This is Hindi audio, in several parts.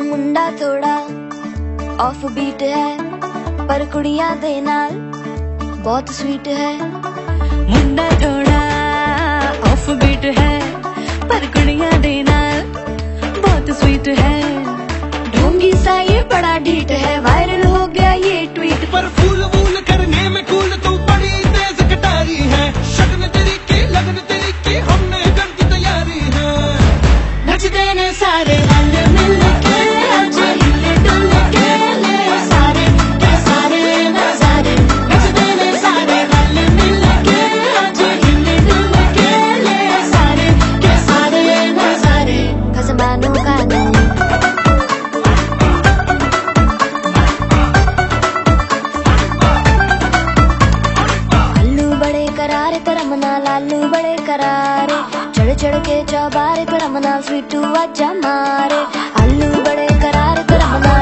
मुंडा थोड़ा ऑफ़ बीट है पर कुड़िया बहुत स्वीट है। मुंडा चढ़ के चौबारे पर मना स्वीटू आजा मारे। आलू बड़े करार पर मना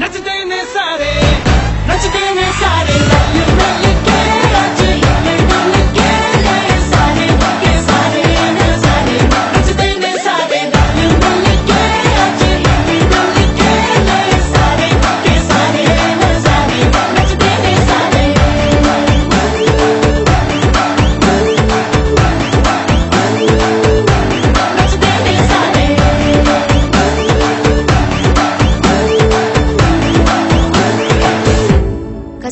नचदे ने सारे